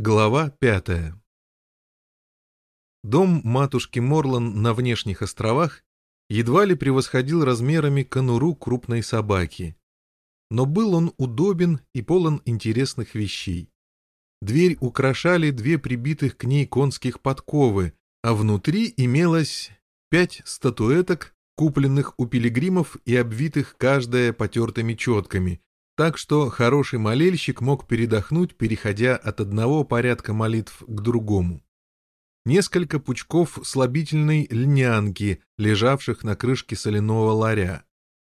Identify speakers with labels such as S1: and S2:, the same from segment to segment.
S1: Глава пятая. Дом матушки Морлан на внешних островах едва ли превосходил размерами конуру крупной собаки. Но был он удобен и полон интересных вещей. Дверь украшали две прибитых к ней конских подковы, а внутри имелось пять статуэток, купленных у пилигримов и обвитых каждая потертыми четками, так что хороший молельщик мог передохнуть, переходя от одного порядка молитв к другому. Несколько пучков слабительной льнянки, лежавших на крышке соляного ларя,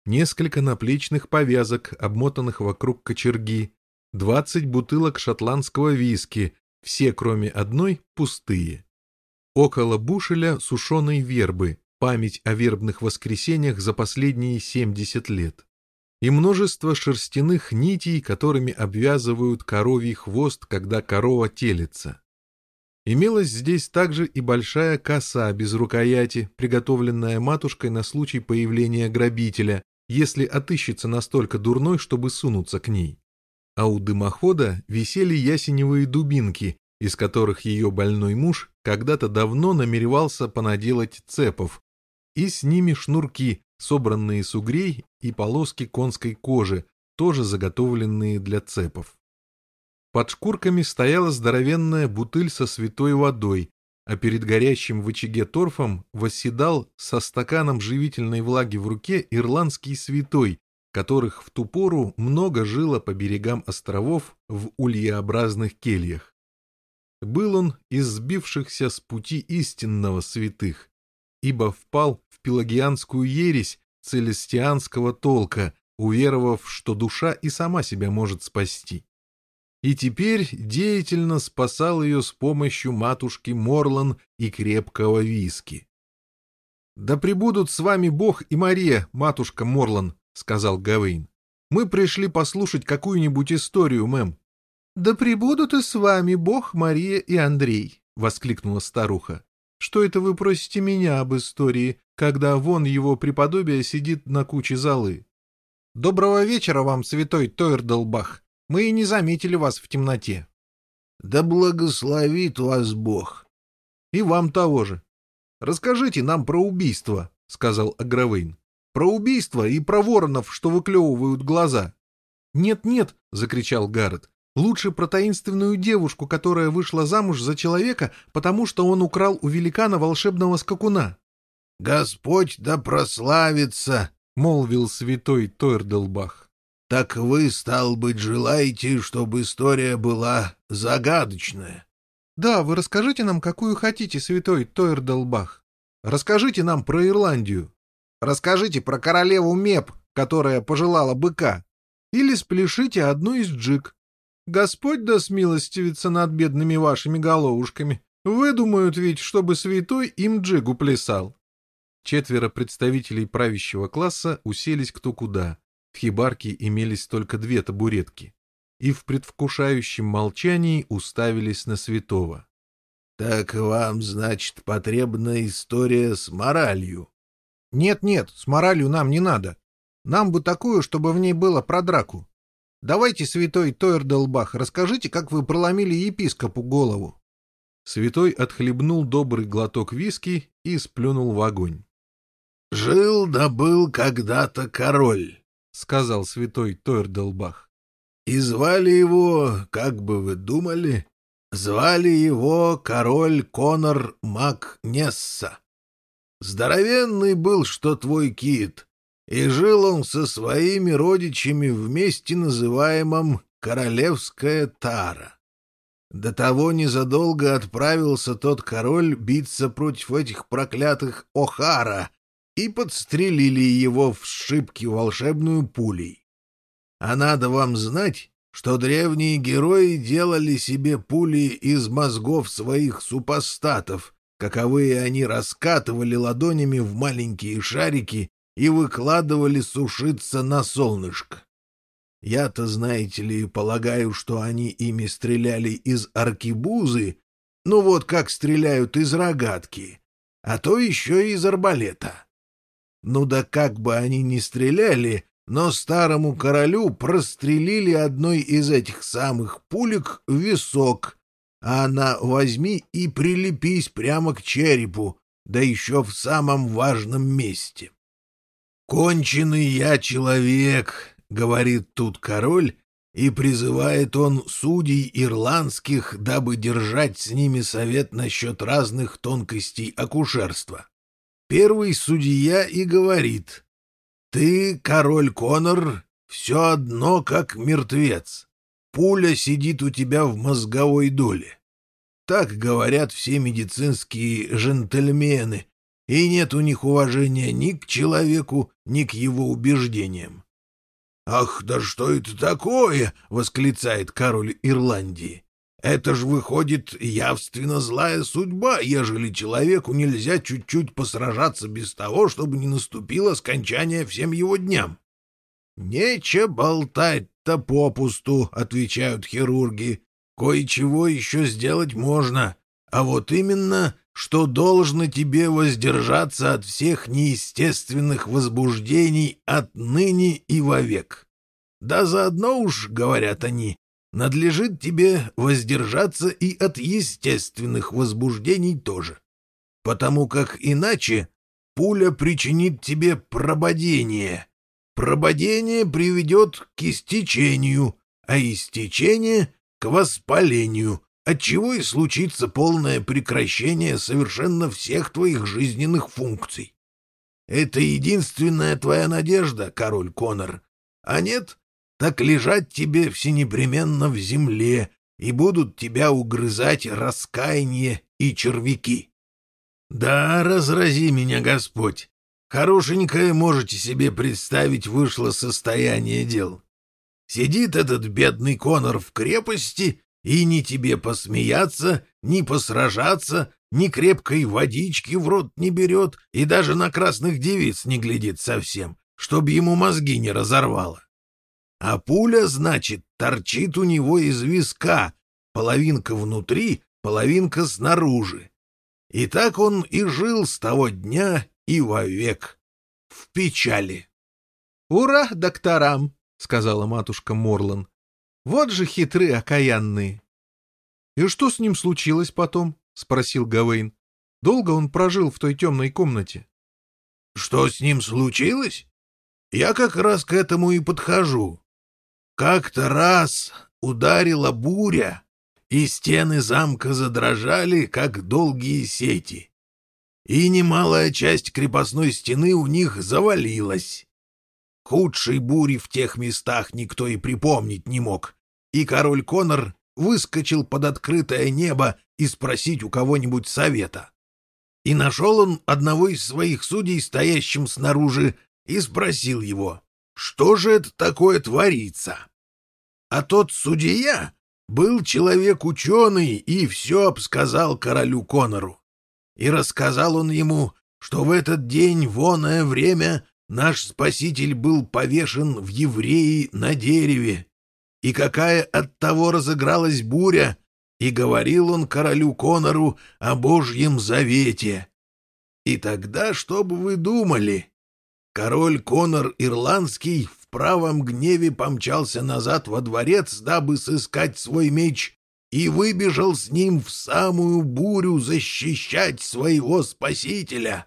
S1: несколько наплечных повязок, обмотанных вокруг кочерги, двадцать бутылок шотландского виски, все кроме одной пустые. Около бушеля сушеной вербы, память о вербных воскресеньях за последние 70 лет и множество шерстяных нитей, которыми обвязывают коровий хвост, когда корова телится. Имелась здесь также и большая коса без рукояти, приготовленная матушкой на случай появления грабителя, если отыщется настолько дурной, чтобы сунуться к ней. А у дымохода висели ясеневые дубинки, из которых ее больной муж когда-то давно намеревался понаделать цепов, и с ними шнурки, собранные сугрей и полоски конской кожи, тоже заготовленные для цепов. Под шкурками стояла здоровенная бутыль со святой водой, а перед горящим в очаге торфом восседал со стаканом живительной влаги в руке ирландский святой, которых в ту пору много жило по берегам островов в ульеобразных кельях. Был он из сбившихся с пути истинного святых, ибо впал в пелагианскую ересь целестианского толка, уверовав, что душа и сама себя может спасти. И теперь деятельно спасал ее с помощью матушки Морлан и крепкого виски. «Да пребудут с вами Бог и Мария, матушка Морлан», — сказал Гавейн. «Мы пришли послушать какую-нибудь историю, мэм». «Да пребудут и с вами Бог, Мария и Андрей», — воскликнула старуха. Что это вы просите меня об истории, когда вон его преподобие сидит на куче золы? Доброго вечера вам, святой Тойрдалбах. Мы и не заметили вас в темноте.
S2: Да благословит вас Бог.
S1: И вам того же. Расскажите нам про убийство, сказал Агравейн. Про убийство и про воронов, что выклевывают глаза. «Нет-нет!» — закричал Гаррет. Лучше про таинственную девушку, которая вышла замуж за человека, потому что он украл у великана волшебного скакуна.
S2: — Господь да прославится! — молвил святой Тойрделбах. — Так вы, стал быть, желаете, чтобы история была загадочная?
S1: — Да, вы расскажите нам, какую хотите, святой Тойрделбах. Расскажите нам про Ирландию. Расскажите про королеву Меп, которая пожелала быка. Или сплешите одну из джик, Господь да смилостивится над бедными вашими головушками. Выдумают ведь, чтобы святой им джигу плясал. Четверо представителей правящего класса уселись кто куда. В хибарке имелись только две табуретки. И в предвкушающем молчании уставились на святого.
S2: — Так вам, значит, потребна история с моралью?
S1: Нет, — Нет-нет, с моралью нам не надо. Нам бы такую, чтобы в ней было про драку. Давайте, святой Тойрдалбах, расскажите, как вы проломили епископу голову. Святой отхлебнул добрый глоток виски и сплюнул в огонь.
S2: — Жил да был когда-то король, — сказал святой Тойрдалбах. — И звали его, как бы вы думали, звали его король Конор Мак Несса. Здоровенный был, что твой кит, и жил он со своими родичами в месте, называемом Королевская Тара. До того незадолго отправился тот король биться против этих проклятых Охара, и подстрелили его в шибке волшебную пулей. А надо вам знать, что древние герои делали себе пули из мозгов своих супостатов, каковые они раскатывали ладонями в маленькие шарики и выкладывали сушиться на солнышко. Я-то, знаете ли, полагаю, что они ими стреляли из аркибузы, ну вот как стреляют из рогатки, а то еще и из арбалета. Ну да как бы они ни стреляли, но старому королю прострелили одной из этих самых пулек в висок, а она возьми и прилепись прямо к черепу, да еще в самом важном месте. «Конченый я человек», — говорит тут король, и призывает он судей ирландских, дабы держать с ними совет насчет разных тонкостей акушерства. Первый судья и говорит, «Ты, король Конор, все одно как мертвец. Пуля сидит у тебя в мозговой доле». Так говорят все медицинские джентльмены, и нет у них уважения ни к человеку, Ник его убеждениям. «Ах, да что это такое!» — восклицает король Ирландии. «Это ж выходит явственно злая судьба, ежели человеку нельзя чуть-чуть посражаться без того, чтобы не наступило скончание всем его дням». «Нече болтать-то попусту», — отвечают хирурги. «Кое-чего еще сделать можно, а вот именно что должно тебе воздержаться от всех неестественных возбуждений отныне и вовек. Да заодно уж, говорят они, надлежит тебе воздержаться и от естественных возбуждений тоже, потому как иначе пуля причинит тебе прободение. Прободение приведет к истечению, а истечение — к воспалению, отчего и случится полное прекращение совершенно всех твоих жизненных функций. Это единственная твоя надежда, король Конор. А нет, так лежать тебе всенепременно в земле, и будут тебя угрызать раскаяние и червяки. Да, разрази меня, Господь. Хорошенькое можете себе представить вышло состояние дел. Сидит этот бедный Конор в крепости — и ни тебе посмеяться, ни посражаться, ни крепкой водички в рот не берет и даже на красных девиц не глядит совсем, чтобы ему мозги не разорвало. А пуля, значит, торчит у него из виска, половинка внутри, половинка снаружи. И так он и жил с того дня и вовек. В печали.
S1: — Ура докторам! — сказала матушка Морлан. Вот же хитрые окаянные. — И что с ним случилось потом? — спросил Гавейн. — Долго он прожил в той темной комнате? —
S2: Что с ним случилось? Я как раз к этому и подхожу. Как-то раз ударила буря, и стены замка задрожали, как долгие сети. И немалая часть крепостной Худшей бури в тех местах никто и припомнить не мог. И король Конор выскочил под открытое небо и спросить у кого-нибудь совета. И нашел он одного из своих судей, стоящим снаружи, и спросил его, что же это такое творится. А тот судья был человек ученый и все обсказал королю Конору. И рассказал он ему, что в этот день, воное время, наш Спаситель был повешен в евреи на дереве, и какая от того разыгралась буря, и говорил он королю Конору о Божьем завете. И тогда, что бы вы думали? Король Конор Ирландский в правом гневе помчался назад во дворец, дабы сыскать свой меч, и выбежал с ним в самую бурю защищать своего спасителя.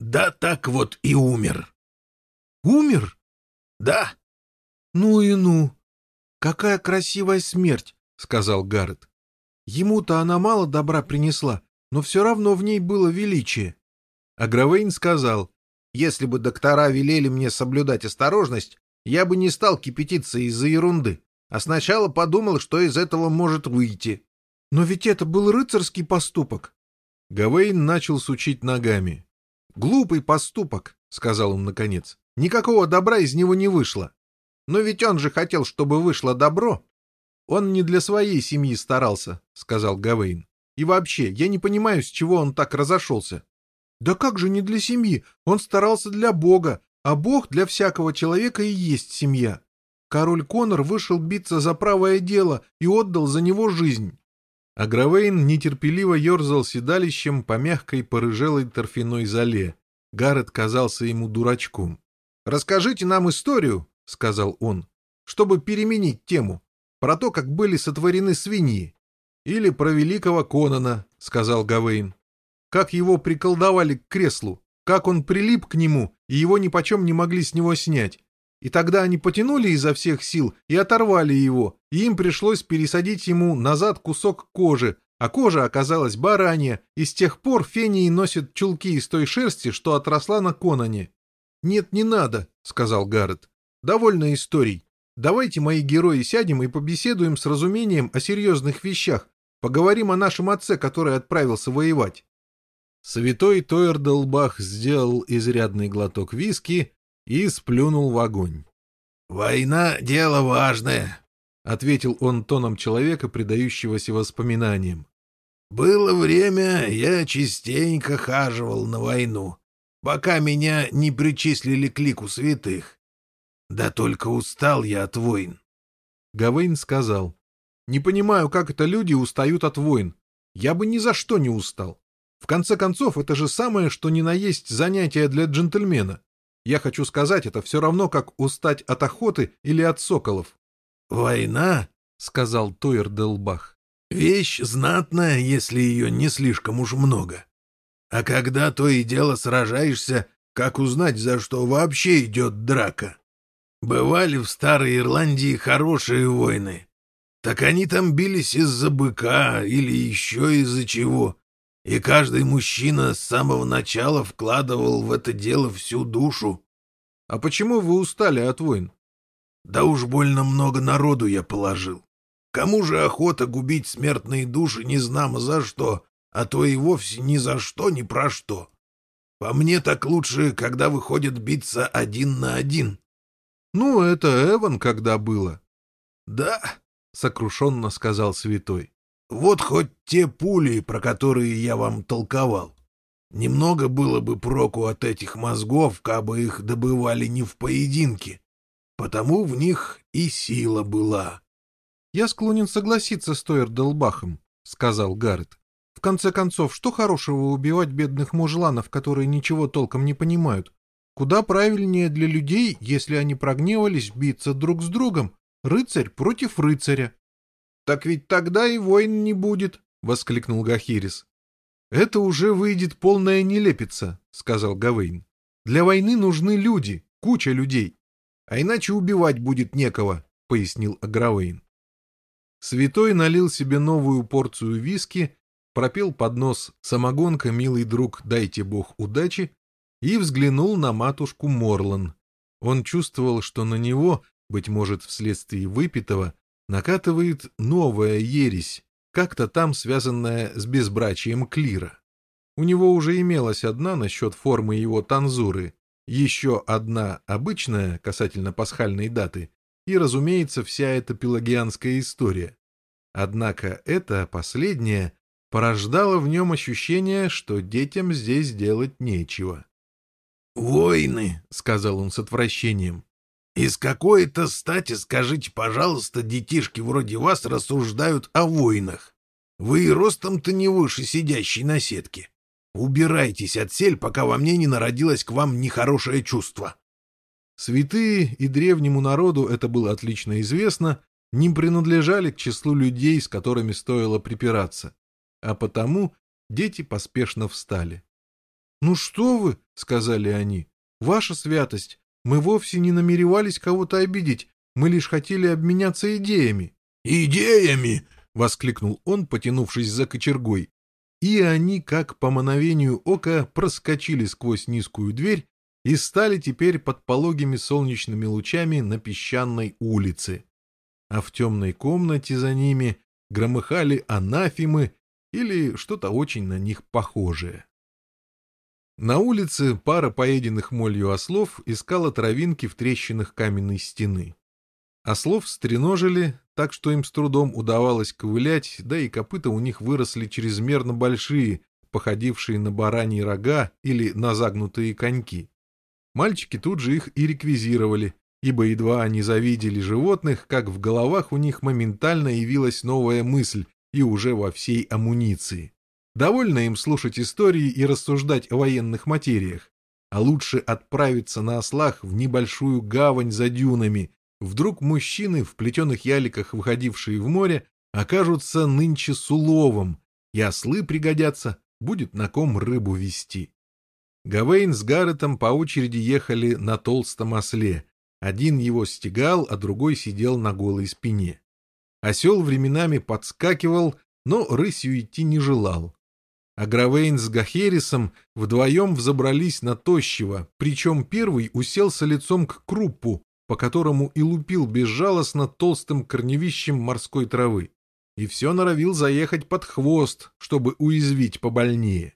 S2: Да так вот и умер.
S1: Умер?
S2: Да.
S1: Ну и ну. Какая красивая смерть, сказал Гаррет. Ему-то она мало добра принесла, но все равно в ней было величие. А Гравейн сказал, если бы доктора велели мне соблюдать осторожность, я бы не стал кипятиться из-за ерунды, а сначала подумал, что из этого может выйти. Но ведь это был рыцарский поступок. Гавейн начал сучить ногами. «Глупый поступок», — сказал он наконец. Никакого добра из него не вышло. Но ведь он же хотел, чтобы вышло добро. Он не для своей семьи старался, сказал Гавейн. И вообще, я не понимаю, с чего он так разошелся. Да как же не для семьи? Он старался для Бога, а Бог для всякого человека и есть семья. Король Конор вышел биться за правое дело и отдал за него жизнь. А Гравейн нетерпеливо ерзал седалищем по мягкой порыжелой торфяной зале. Гаррет казался ему дурачком. «Расскажите нам историю», — сказал он, чтобы переменить тему, про то, как были сотворены свиньи. «Или про великого Конана, сказал Гавейн. «Как его приколдовали к креслу, как он прилип к нему, и его нипочем не могли с него снять. И тогда они потянули изо всех сил и оторвали его, и им пришлось пересадить ему назад кусок кожи, а кожа оказалась баранья, и с тех пор Фении носит чулки из той шерсти, что отросла на Конане. «Нет, не надо», — сказал Гаррет. «Довольно историй. Давайте, мои герои, сядем и побеседуем с разумением о серьезных вещах. Поговорим о нашем отце, который отправился воевать». Святой Тойердалбах сделал изрядный глоток виски и сплюнул в огонь.
S2: «Война — дело важное», —
S1: ответил он тоном человека, предающегося воспоминаниям.
S2: «Было время, я частенько хаживал на войну пока меня не причислили к лику святых. Да только устал я от войн.
S1: Гавейн сказал, «Не понимаю, как это люди устают от войн. Я бы ни за что не устал. В конце концов, это же самое, что ни на есть занятие для джентльмена. Я хочу сказать, это все равно, как устать от охоты или от соколов».
S2: «Война», — сказал Тойер Делбах, — «вещь знатная, если ее не слишком уж много. А когда то и дело сражаешься, как узнать, за что вообще идет драка? Бывали в Старой Ирландии хорошие войны. Так они там бились из-за быка или еще из-за чего. И каждый мужчина с самого начала вкладывал в это дело всю душу.
S1: — А почему вы устали от войн?
S2: — Да уж больно много народу я положил. Кому же охота губить смертные души не незнамо за что, а то и вовсе ни за что, ни про что. По мне так лучше, когда выходит биться один на один.
S1: — Ну, это Эван когда было.
S2: — Да, —
S1: сокрушенно сказал святой.
S2: — Вот хоть те пули, про которые я вам толковал. Немного было бы проку от этих мозгов, кабы их добывали не в поединке. Потому в них и сила была.
S1: — Я склонен согласиться с Тойер Долбахом, — сказал Гаррет конце концов, что хорошего убивать бедных мужланов, которые ничего толком не понимают? Куда правильнее для людей, если они прогневались, биться друг с другом, рыцарь против рыцаря. — Так ведь тогда и войн не будет, — воскликнул Гахирис. — Это уже выйдет полная нелепица, — сказал Гавейн. — Для войны нужны люди, куча людей. А иначе убивать будет некого, — пояснил Агравейн. Святой налил себе новую порцию виски пропел под нос «Самогонка, милый друг, дайте бог удачи» и взглянул на матушку Морлан. Он чувствовал, что на него, быть может, вследствие выпитого, накатывает новая ересь, как-то там связанная с безбрачием клира. У него уже имелась одна насчет формы его танзуры, еще одна обычная касательно пасхальной даты и, разумеется, вся эта пелагианская история. Однако это последняя порождало в нем ощущение, что детям здесь делать нечего.
S2: «Войны!» — сказал он с отвращением. «Из какой-то стати, скажите, пожалуйста, детишки вроде вас рассуждают о войнах. Вы и ростом-то не выше сидящей на сетке. Убирайтесь от сель, пока во мне не народилось к вам нехорошее чувство».
S1: Святые и древнему народу это было отлично известно, ним принадлежали к числу людей, с которыми стоило припираться а потому дети поспешно встали. «Ну что вы!» — сказали они. «Ваша святость! Мы вовсе не намеревались кого-то обидеть, мы лишь хотели обменяться идеями».
S2: «Идеями!»
S1: — воскликнул он, потянувшись за кочергой. И они, как по мановению ока, проскочили сквозь низкую дверь и стали теперь под пологими солнечными лучами на песчаной улице. А в темной комнате за ними громыхали анафимы или что-то очень на них похожее. На улице пара поеденных молью ослов искала травинки в трещинах каменной стены. Ослов стреножили, так что им с трудом удавалось ковылять, да и копыта у них выросли чрезмерно большие, походившие на бараньи рога или на загнутые коньки. Мальчики тут же их и реквизировали, ибо едва они завидели животных, как в головах у них моментально явилась новая мысль, и уже во всей амуниции. Довольно им слушать истории и рассуждать о военных материях, а лучше отправиться на ослах в небольшую гавань за дюнами. Вдруг мужчины в плетеных яликах, выходившие в море, окажутся нынче с уловом, и ослы пригодятся, будет на ком рыбу вести. Гавейн с Гарретом по очереди ехали на толстом осле. Один его стегал, а другой сидел на голой спине. Осел временами подскакивал, но рысью идти не желал. А Гравейн с Гахерисом вдвоем взобрались на тощего, причем первый уселся лицом к крупу, по которому и лупил безжалостно толстым корневищем морской травы. И все норовил заехать под хвост, чтобы уязвить побольнее.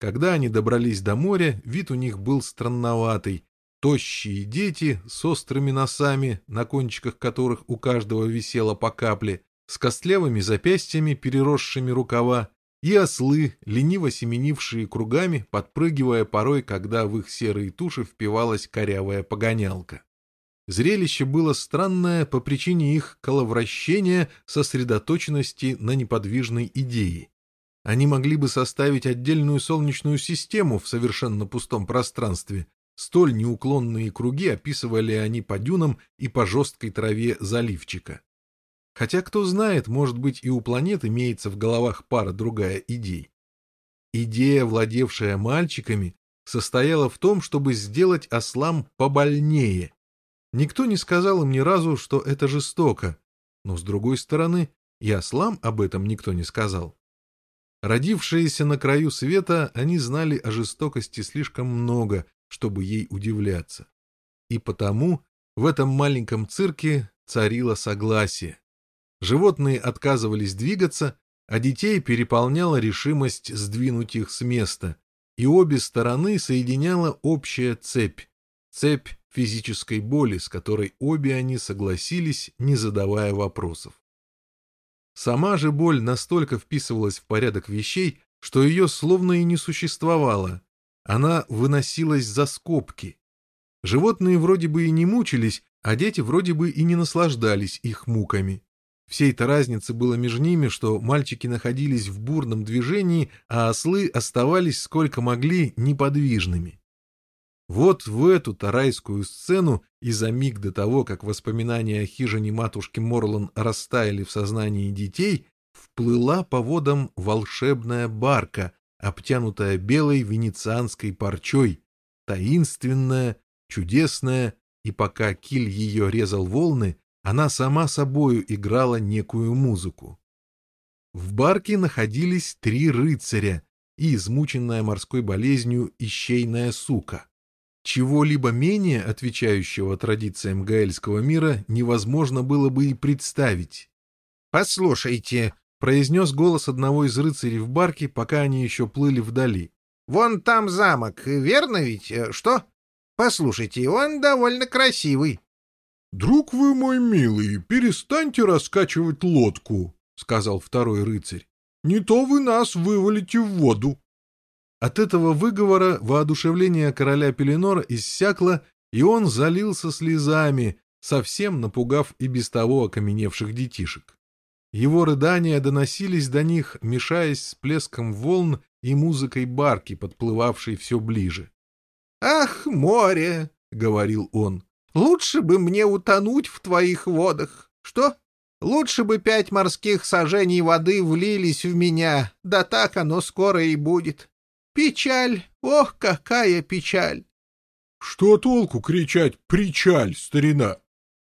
S1: Когда они добрались до моря, вид у них был странноватый, тощие дети с острыми носами, на кончиках которых у каждого висело по капле, с костлявыми запястьями, переросшими рукава, и ослы, лениво семенившие кругами, подпрыгивая порой, когда в их серые туши впивалась корявая погонялка. Зрелище было странное по причине их коловращения, сосредоточенности на неподвижной идее. Они могли бы составить отдельную солнечную систему в совершенно пустом пространстве, Столь неуклонные круги описывали они по дюнам и по жесткой траве заливчика. Хотя, кто знает, может быть, и у планет имеется в головах пара другая идей. Идея, владевшая мальчиками, состояла в том, чтобы сделать ослам побольнее. Никто не сказал им ни разу, что это жестоко, но, с другой стороны, и ослам об этом никто не сказал. Родившиеся на краю света, они знали о жестокости слишком много, чтобы ей удивляться. И потому в этом маленьком цирке царило согласие. Животные отказывались двигаться, а детей переполняла решимость сдвинуть их с места, и обе стороны соединяла общая цепь, цепь физической боли, с которой обе они согласились, не задавая вопросов. Сама же боль настолько вписывалась в порядок вещей, что ее словно и не существовало, она выносилась за скобки. Животные вроде бы и не мучились, а дети вроде бы и не наслаждались их муками. Всей-то разницы было между ними, что мальчики находились в бурном движении, а ослы оставались сколько могли неподвижными. Вот в эту тарайскую сцену и за миг до того, как воспоминания о хижине матушки Морлан растаяли в сознании детей, вплыла по водам волшебная барка, обтянутая белой венецианской парчой, таинственная, чудесная, и пока киль ее резал волны, она сама собою играла некую музыку. В барке находились три рыцаря и измученная морской болезнью ищейная сука. Чего-либо менее отвечающего традициям гаэльского мира невозможно было бы и представить.
S3: «Послушайте», произнес голос одного из рыцарей в барке, пока они еще плыли вдали. «Вон там замок, верно ведь? Э, что? Послушайте, он довольно красивый».
S2: «Друг вы мой милый, перестаньте раскачивать лодку», — сказал второй рыцарь. «Не то вы нас вывалите в воду».
S1: От этого выговора воодушевление короля Пеленора иссякло, и он залился слезами, совсем напугав и без того окаменевших детишек. Его рыдания доносились до них, мешаясь с плеском волн и музыкой барки, подплывавшей все ближе.
S3: «Ах, море!» — говорил он. «Лучше бы мне утонуть в твоих водах. Что? Лучше бы пять морских сажений воды влились в меня, да так оно скоро и будет. Печаль! Ох, какая печаль!»
S2: «Что толку кричать «причаль, старина»?»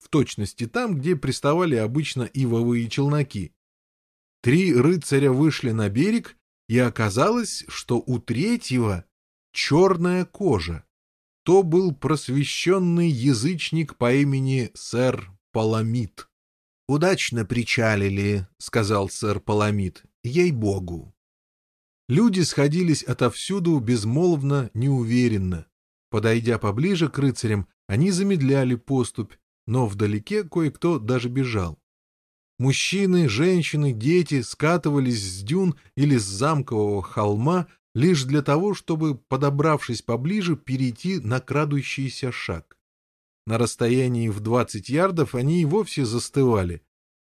S1: в точности там, где приставали обычно ивовые челноки. Три рыцаря вышли на берег, и оказалось, что у третьего черная кожа. То был просвещенный язычник по имени сэр Паламид. «Удачно причалили», — сказал сэр Паламид, — «ей-богу». Люди сходились отовсюду безмолвно, неуверенно. Подойдя поближе к рыцарям, они замедляли поступь, но вдалеке кое-кто даже бежал. Мужчины, женщины, дети скатывались с дюн или с замкового холма лишь для того, чтобы, подобравшись поближе, перейти на крадущийся шаг. На расстоянии в 20 ярдов они и вовсе застывали.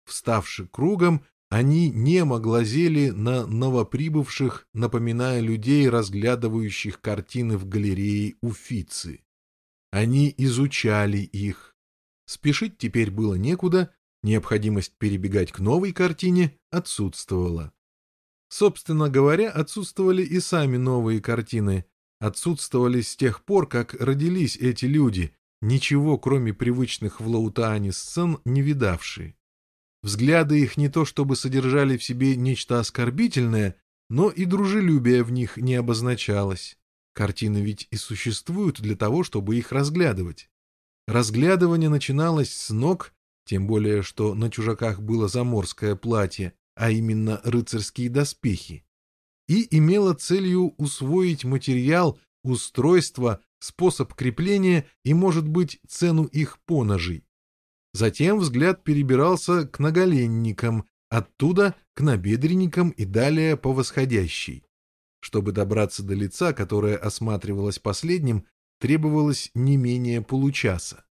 S1: Вставши кругом, они немо глазели на новоприбывших, напоминая людей, разглядывающих картины в галерее Уфицы. Они изучали их, Спешить теперь было некуда, необходимость перебегать к новой картине отсутствовала. Собственно говоря, отсутствовали и сами новые картины. Отсутствовали с тех пор, как родились эти люди, ничего кроме привычных в Лаутаане сцен не видавшие. Взгляды их не то чтобы содержали в себе нечто оскорбительное, но и дружелюбие в них не обозначалось. Картины ведь и существуют для того, чтобы их разглядывать. Разглядывание начиналось с ног, тем более, что на чужаках было заморское платье, а именно рыцарские доспехи, и имело целью усвоить материал, устройство, способ крепления и, может быть, цену их поножей. Затем взгляд перебирался к наголенникам, оттуда к набедренникам и далее по восходящей. Чтобы добраться до лица, которое осматривалось последним, требовалось не менее получаса.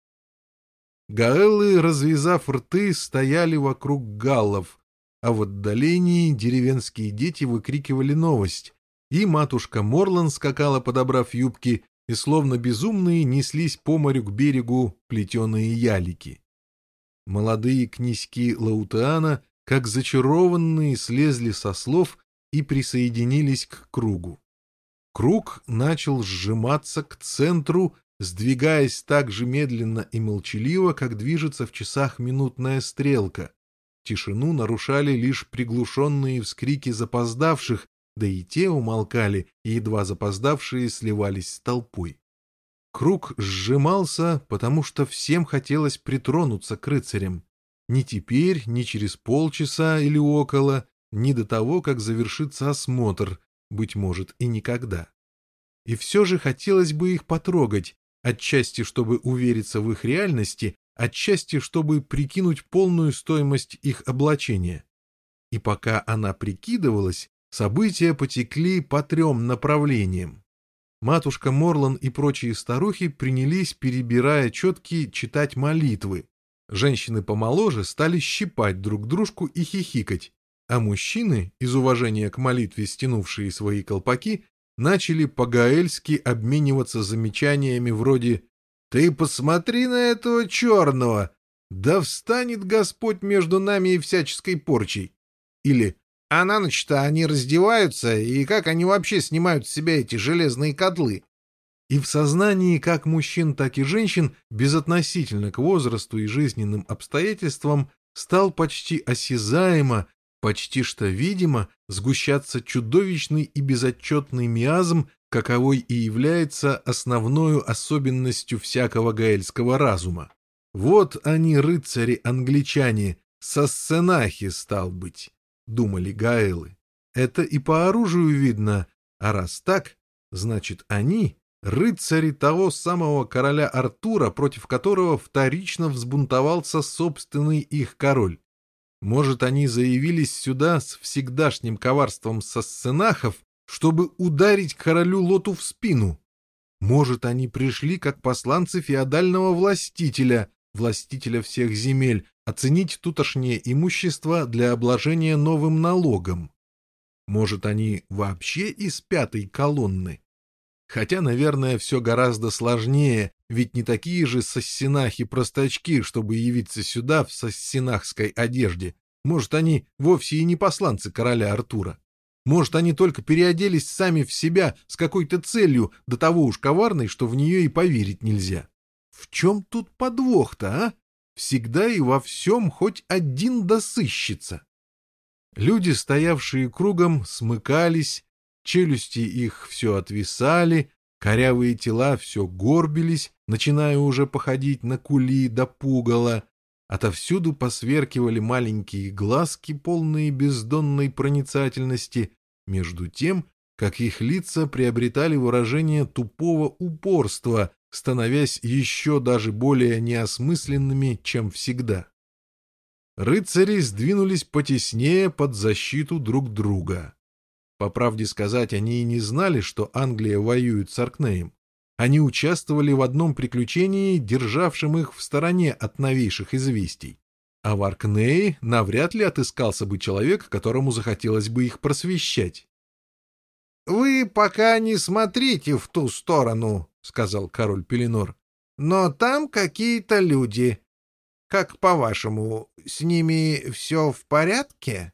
S1: Гаэлы, развязав рты, стояли вокруг галлов, а в отдалении деревенские дети выкрикивали новость, и матушка Морлан скакала, подобрав юбки, и словно безумные неслись по морю к берегу плетеные ялики. Молодые князьки Лаутеана, как зачарованные, слезли со слов и присоединились к кругу. Круг начал сжиматься к центру, сдвигаясь так же медленно и молчаливо, как движется в часах минутная стрелка. Тишину нарушали лишь приглушенные вскрики запоздавших, да и те умолкали, и едва запоздавшие сливались с толпой. Круг сжимался, потому что всем хотелось притронуться к рыцарям. Ни теперь, ни через полчаса или около, ни до того, как завершится осмотр, быть может, и никогда. И все же хотелось бы их потрогать, отчасти чтобы увериться в их реальности, отчасти чтобы прикинуть полную стоимость их облачения. И пока она прикидывалась, события потекли по трем направлениям. Матушка Морлан и прочие старухи принялись, перебирая четки читать молитвы. Женщины помоложе стали щипать друг дружку и хихикать, а мужчины, из уважения к молитве стянувшие свои колпаки, начали по-гаэльски обмениваться замечаниями вроде «Ты посмотри на этого черного! Да встанет Господь между нами и всяческой порчей!» Или «А на ночь-то они раздеваются, и как они вообще снимают с себя эти железные котлы?» И в сознании как мужчин, так и женщин, безотносительно к возрасту и жизненным обстоятельствам, стал почти осязаемо почти что видимо, сгущаться чудовищный и безотчетный миазм, каковой и является основной особенностью всякого гаэльского разума. Вот они, рыцари-англичане, со сценахи, стал быть, думали гаэлы. Это и по оружию видно, а раз так, значит они рыцари того самого короля Артура, против которого вторично взбунтовался собственный их король. Может, они заявились сюда с всегдашним коварством со сценахов, чтобы ударить королю Лоту в спину? Может, они пришли как посланцы феодального властителя, властителя всех земель, оценить тутошнее имущество для обложения новым налогом? Может, они вообще из пятой колонны? Хотя, наверное, все гораздо сложнее, ведь не такие же соссинахи-простачки, чтобы явиться сюда в соссинахской одежде. Может, они вовсе и не посланцы короля Артура. Может, они только переоделись сами в себя с какой-то целью, до того уж коварной, что в нее и поверить нельзя. В чем тут подвох-то, а? Всегда и во всем хоть один досыщется. Люди, стоявшие кругом, смыкались, Челюсти их все отвисали, корявые тела все горбились, начиная уже походить на кули до да пугала. Отовсюду посверкивали маленькие глазки, полные бездонной проницательности, между тем, как их лица приобретали выражение тупого упорства, становясь еще даже более неосмысленными, чем всегда. Рыцари сдвинулись потеснее под защиту друг друга. По правде сказать, они и не знали, что Англия воюет с Аркнеем. Они участвовали в одном приключении, державшем их в стороне от новейших известий. А в Аркнее навряд ли отыскался бы человек, которому захотелось бы их просвещать.
S3: «Вы пока не смотрите в ту сторону», — сказал король Пеленор. «Но там какие-то люди. Как по-вашему, с ними все в порядке?»